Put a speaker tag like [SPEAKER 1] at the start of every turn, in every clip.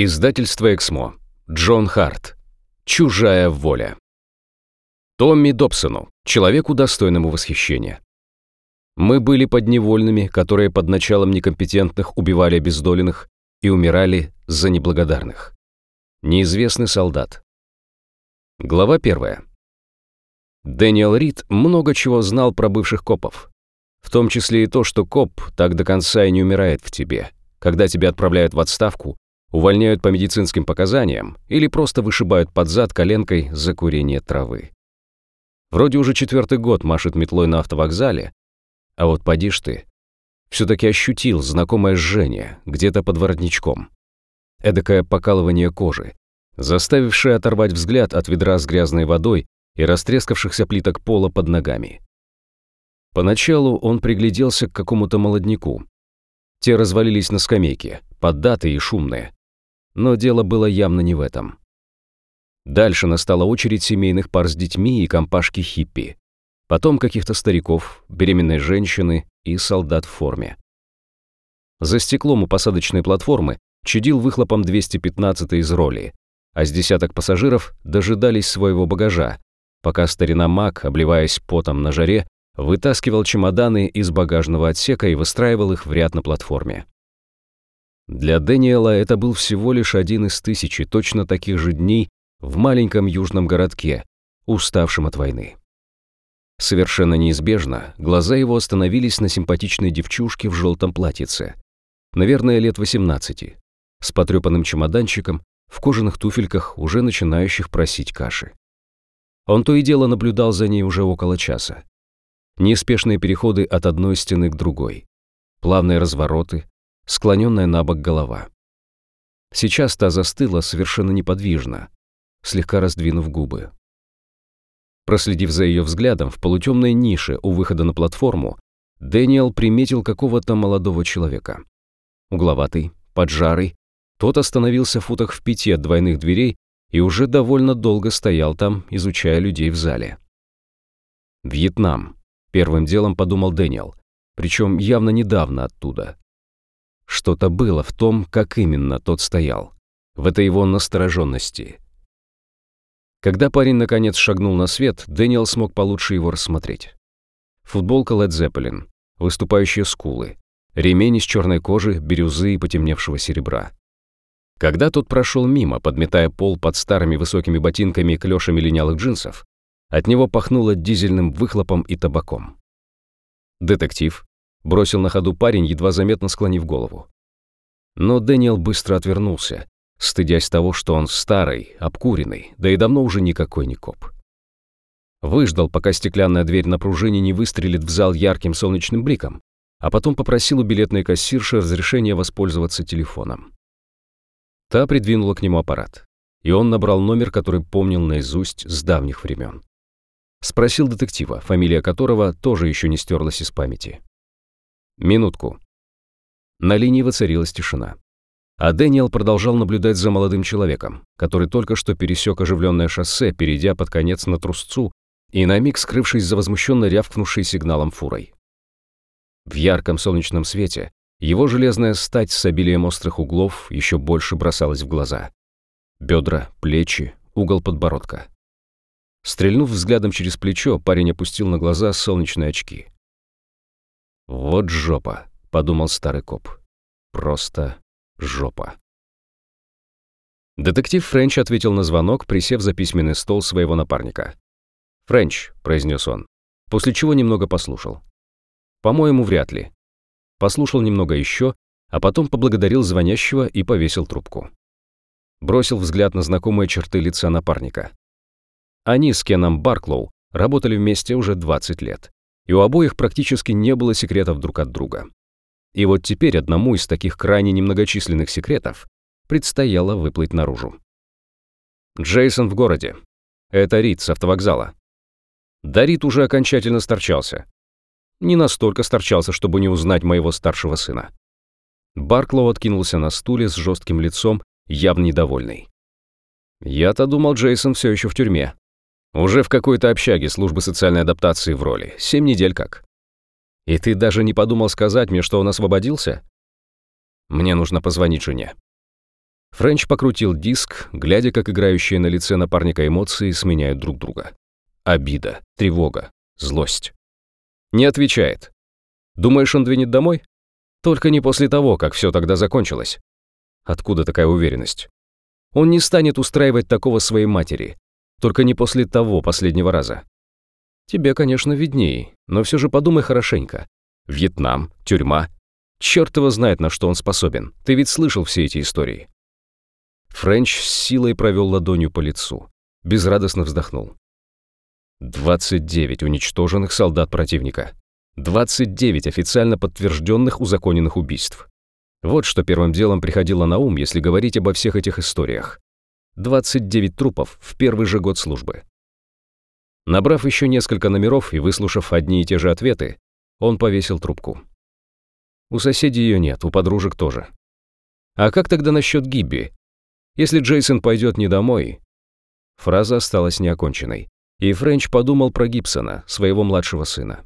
[SPEAKER 1] Издательство «Эксмо». Джон Харт. «Чужая воля». Томми Добсону, человеку достойному восхищения. Мы были подневольными, которые под началом некомпетентных убивали обездоленных и умирали за неблагодарных. Неизвестный солдат. Глава первая. Дэниел Рид много чего знал про бывших копов. В том числе и то, что коп так до конца и не умирает в тебе. Когда тебя отправляют в отставку, увольняют по медицинским показаниям или просто вышибают под зад коленкой за курение травы. Вроде уже четвертый год машет метлой на автовокзале, а вот поди ж ты, все-таки ощутил знакомое жжение где-то под воротничком. Эдакое покалывание кожи, заставившее оторвать взгляд от ведра с грязной водой и растрескавшихся плиток пола под ногами. Поначалу он пригляделся к какому-то молодняку. Те развалились на скамейке, поддатые и шумные. Но дело было явно не в этом. Дальше настала очередь семейных пар с детьми и компашки хиппи. Потом каких-то стариков, беременной женщины и солдат в форме. За стеклом у посадочной платформы чудил выхлопом 215 из роли, а с десяток пассажиров дожидались своего багажа, пока старина Мак, обливаясь потом на жаре, вытаскивал чемоданы из багажного отсека и выстраивал их в ряд на платформе. Для Дэниела это был всего лишь один из тысячи точно таких же дней в маленьком южном городке, уставшем от войны. Совершенно неизбежно глаза его остановились на симпатичной девчушке в желтом платьице, наверное, лет 18, с потрепанным чемоданчиком, в кожаных туфельках, уже начинающих просить каши. Он то и дело наблюдал за ней уже около часа. Неспешные переходы от одной стены к другой, плавные развороты, склоненная на бок голова. Сейчас та застыла совершенно неподвижно, слегка раздвинув губы. Проследив за ее взглядом в полутемной нише у выхода на платформу, Дэниел приметил какого-то молодого человека. Угловатый, поджарый, тот остановился в футах в пяти от двойных дверей и уже довольно долго стоял там, изучая людей в зале. «Вьетнам», — первым делом подумал Дэниел, причем явно недавно оттуда. Что-то было в том, как именно тот стоял, в этой его настороженности. Когда парень наконец шагнул на свет, Дэниел смог получше его рассмотреть. Футболка Led Zeppelin, выступающие скулы, ремень из черной кожи, бирюзы и потемневшего серебра. Когда тот прошел мимо, подметая пол под старыми высокими ботинками и клешами линялых джинсов, от него пахнуло дизельным выхлопом и табаком. «Детектив», бросил на ходу парень, едва заметно склонив голову. Но Дэниел быстро отвернулся, стыдясь того, что он старый, обкуренный, да и давно уже никакой не коп. Выждал, пока стеклянная дверь на пружине не выстрелит в зал ярким солнечным бликом, а потом попросил у билетной кассирши разрешения воспользоваться телефоном. Та придвинула к нему аппарат, и он набрал номер, который помнил наизусть с давних времен. Спросил детектива, фамилия которого тоже еще не стерлась из памяти. Минутку. На линии воцарилась тишина. А Дэниел продолжал наблюдать за молодым человеком, который только что пересек оживленное шоссе, перейдя под конец на трусцу и на миг скрывшись за возмущенно рявкнувшей сигналом фурой. В ярком солнечном свете его железная стать с обилием острых углов еще больше бросалась в глаза. Бедра, плечи, угол подбородка. Стрельнув взглядом через плечо, парень опустил на глаза солнечные очки. «Вот жопа», — подумал старый коп. «Просто жопа». Детектив Френч ответил на звонок, присев за письменный стол своего напарника. «Френч», — произнес он, после чего немного послушал. «По-моему, вряд ли». Послушал немного еще, а потом поблагодарил звонящего и повесил трубку. Бросил взгляд на знакомые черты лица напарника. Они с Кеном Барклоу работали вместе уже 20 лет и у обоих практически не было секретов друг от друга. И вот теперь одному из таких крайне немногочисленных секретов предстояло выплыть наружу. Джейсон в городе. Это Рид с автовокзала. Да Рид уже окончательно сторчался. Не настолько сторчался, чтобы не узнать моего старшего сына. Барклоу откинулся на стуле с жестким лицом, явно недовольный. Я-то думал, Джейсон все еще в тюрьме. Уже в какой-то общаге службы социальной адаптации в роли. Семь недель как. И ты даже не подумал сказать мне, что он освободился? Мне нужно позвонить жене. Френч покрутил диск, глядя, как играющие на лице напарника эмоции сменяют друг друга. Обида, тревога, злость. Не отвечает. Думаешь, он двинет домой? Только не после того, как все тогда закончилось. Откуда такая уверенность? Он не станет устраивать такого своей матери. Только не после того последнего раза. Тебе, конечно, виднее, но все же подумай хорошенько. Вьетнам, тюрьма. Черт его знает, на что он способен. Ты ведь слышал все эти истории. Френч с силой провел ладонью по лицу. Безрадостно вздохнул. 29 уничтоженных солдат противника. 29 официально подтвержденных узаконенных убийств. Вот что первым делом приходило на ум, если говорить обо всех этих историях. 29 трупов в первый же год службы. Набрав еще несколько номеров и выслушав одни и те же ответы, он повесил трубку. У соседей ее нет, у подружек тоже. А как тогда насчет Гибби? Если Джейсон пойдет не домой... Фраза осталась неоконченной, и Френч подумал про Гибсона, своего младшего сына.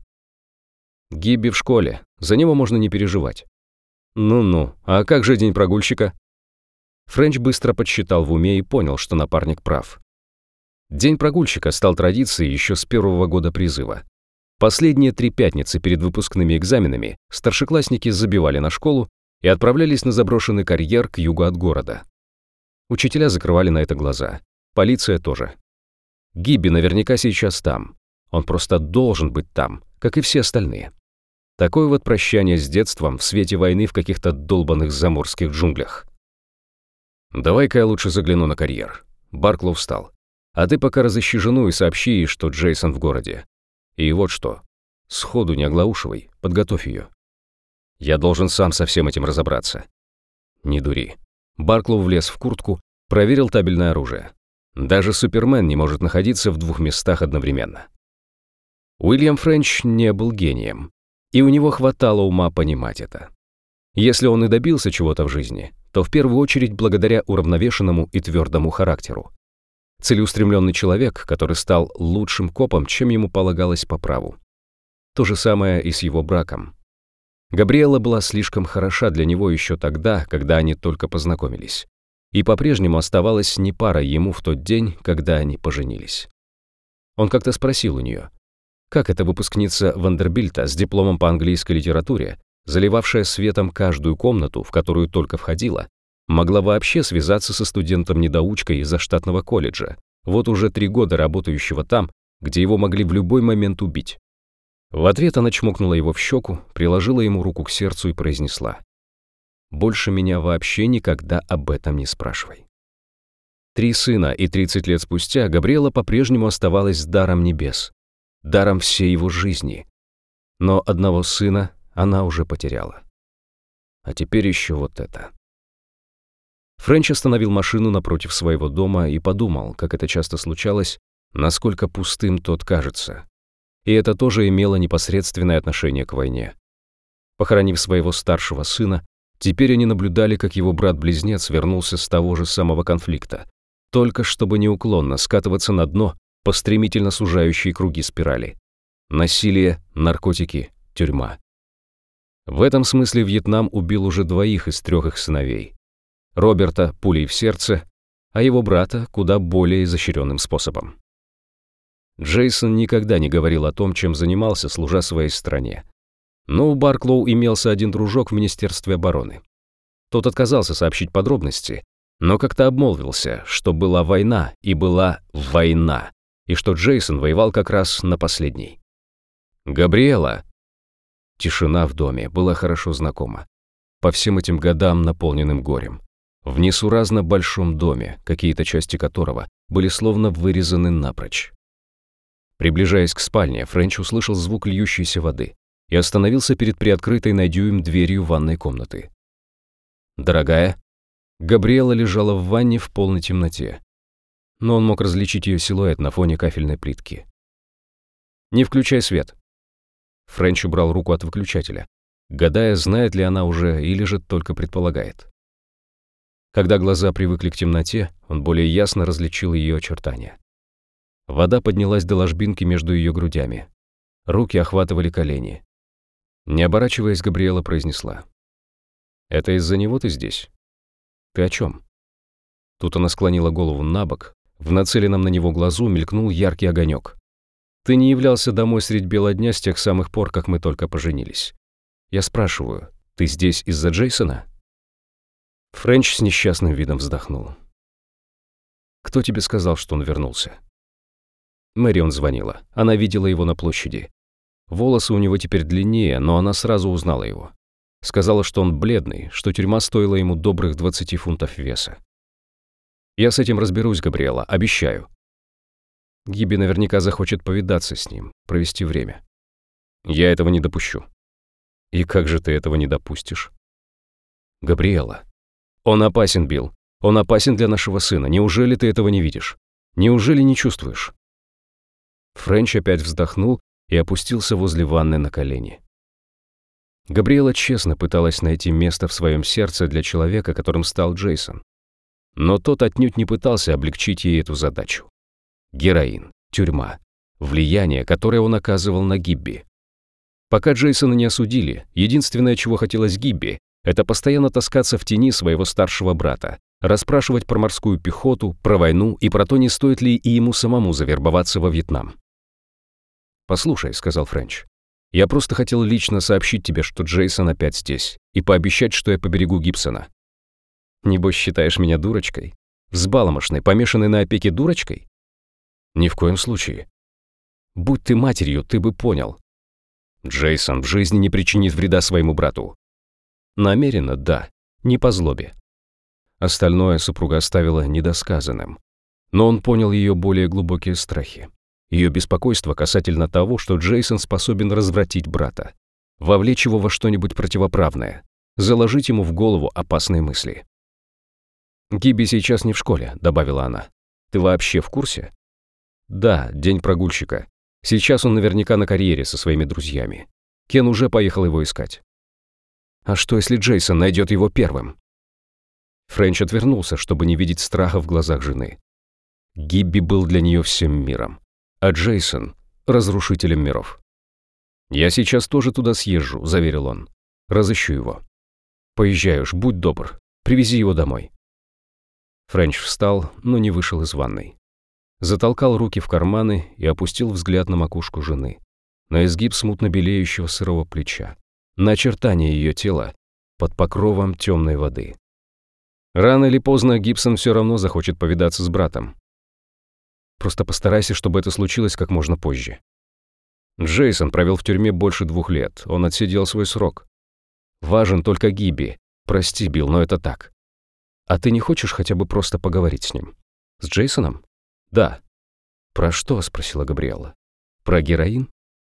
[SPEAKER 1] Гибби в школе, за него можно не переживать. Ну-ну, а как же день прогульщика? Френч быстро подсчитал в уме и понял, что напарник прав. День прогульщика стал традицией еще с первого года призыва. Последние три пятницы перед выпускными экзаменами старшеклассники забивали на школу и отправлялись на заброшенный карьер к югу от города. Учителя закрывали на это глаза. Полиция тоже. Гибби наверняка сейчас там. Он просто должен быть там, как и все остальные. Такое вот прощание с детством в свете войны в каких-то долбанных заморских джунглях. «Давай-ка я лучше загляну на карьер». Барклоу встал. «А ты пока разыщи жену и сообщи ей, что Джейсон в городе. И вот что. Сходу не оглаушивай, подготовь ее. Я должен сам со всем этим разобраться». «Не дури». Барклоу влез в куртку, проверил табельное оружие. Даже Супермен не может находиться в двух местах одновременно. Уильям Френч не был гением, и у него хватало ума понимать это. Если он и добился чего-то в жизни, то в первую очередь благодаря уравновешенному и твердому характеру. Целеустремленный человек, который стал лучшим копом, чем ему полагалось по праву. То же самое и с его браком. Габриэла была слишком хороша для него еще тогда, когда они только познакомились. И по-прежнему оставалась не пара ему в тот день, когда они поженились. Он как-то спросил у нее, как эта выпускница Вандербильта с дипломом по английской литературе заливавшая светом каждую комнату, в которую только входила, могла вообще связаться со студентом-недоучкой из заштатного колледжа, вот уже три года работающего там, где его могли в любой момент убить. В ответ она чмокнула его в щеку, приложила ему руку к сердцу и произнесла. «Больше меня вообще никогда об этом не спрашивай». Три сына и 30 лет спустя Габриэла по-прежнему оставалась даром небес, даром всей его жизни. Но одного сына она уже потеряла. А теперь еще вот это. Френч остановил машину напротив своего дома и подумал, как это часто случалось, насколько пустым тот кажется. И это тоже имело непосредственное отношение к войне. Похоронив своего старшего сына, теперь они наблюдали, как его брат-близнец вернулся с того же самого конфликта, только чтобы неуклонно скатываться на дно по стремительно сужающей круги спирали. Насилие, наркотики, тюрьма. В этом смысле Вьетнам убил уже двоих из трех их сыновей. Роберта пулей в сердце, а его брата куда более изощренным способом. Джейсон никогда не говорил о том, чем занимался, служа своей стране. Но у Барклоу имелся один дружок в Министерстве обороны. Тот отказался сообщить подробности, но как-то обмолвился, что была война и была война, и что Джейсон воевал как раз на последней. Габриэла, Тишина в доме была хорошо знакома. По всем этим годам, наполненным горем. В несуразно большом доме, какие-то части которого были словно вырезаны напрочь. Приближаясь к спальне, Френч услышал звук льющейся воды и остановился перед приоткрытой на дюйм дверью ванной комнаты. «Дорогая?» Габриэла лежала в ванне в полной темноте, но он мог различить ее силуэт на фоне кафельной плитки. «Не включай свет», Френч убрал руку от выключателя, гадая, знает ли она уже или же только предполагает. Когда глаза привыкли к темноте, он более ясно различил ее очертания. Вода поднялась до ложбинки между ее грудями. Руки охватывали колени. Не оборачиваясь, Габриэла произнесла. «Это из-за него ты здесь? Ты о чем? Тут она склонила голову на бок, в нацеленном на него глазу мелькнул яркий огонек. «Ты не являлся домой средь бела дня с тех самых пор, как мы только поженились. Я спрашиваю, ты здесь из-за Джейсона?» Френч с несчастным видом вздохнул. «Кто тебе сказал, что он вернулся?» Мэрион звонила. Она видела его на площади. Волосы у него теперь длиннее, но она сразу узнала его. Сказала, что он бледный, что тюрьма стоила ему добрых 20 фунтов веса. «Я с этим разберусь, Габриэла, обещаю». Гиби наверняка захочет повидаться с ним, провести время. Я этого не допущу. И как же ты этого не допустишь? Габриэла. Он опасен, Билл. Он опасен для нашего сына. Неужели ты этого не видишь? Неужели не чувствуешь? Френч опять вздохнул и опустился возле ванны на колени. Габриэла честно пыталась найти место в своем сердце для человека, которым стал Джейсон. Но тот отнюдь не пытался облегчить ей эту задачу. Героин, тюрьма, влияние, которое он оказывал на Гибби. Пока Джейсона не осудили, единственное, чего хотелось Гибби, это постоянно таскаться в тени своего старшего брата, расспрашивать про морскую пехоту, про войну и про то, не стоит ли и ему самому завербоваться во Вьетнам. «Послушай», — сказал Френч, — «я просто хотел лично сообщить тебе, что Джейсон опять здесь, и пообещать, что я поберегу Гибсона». «Небось, считаешь меня дурочкой? Взбаломошной, помешанной на опеке дурочкой?» «Ни в коем случае. Будь ты матерью, ты бы понял. Джейсон в жизни не причинит вреда своему брату». «Намеренно, да, не по злобе». Остальное супруга оставила недосказанным. Но он понял ее более глубокие страхи. Ее беспокойство касательно того, что Джейсон способен развратить брата, вовлечь его во что-нибудь противоправное, заложить ему в голову опасные мысли. «Гиби сейчас не в школе», — добавила она. «Ты вообще в курсе?» «Да, день прогульщика. Сейчас он наверняка на карьере со своими друзьями. Кен уже поехал его искать». «А что, если Джейсон найдет его первым?» Френч отвернулся, чтобы не видеть страха в глазах жены. Гибби был для нее всем миром а Джейсон — разрушителем миров. «Я сейчас тоже туда съезжу», — заверил он. «Разыщу его». «Поезжаешь, будь добр, привези его домой». Френч встал, но не вышел из ванной. Затолкал руки в карманы и опустил взгляд на макушку жены, на изгиб смутно белеющего сырого плеча, на очертания ее тела под покровом темной воды. Рано или поздно Гибсон все равно захочет повидаться с братом. Просто постарайся, чтобы это случилось как можно позже. Джейсон провел в тюрьме больше двух лет. Он отсидел свой срок. Важен только Гиби. Прости, Билл, но это так. А ты не хочешь хотя бы просто поговорить с ним? С Джейсоном? Да. Про что? спросила Габриэла. Про героин?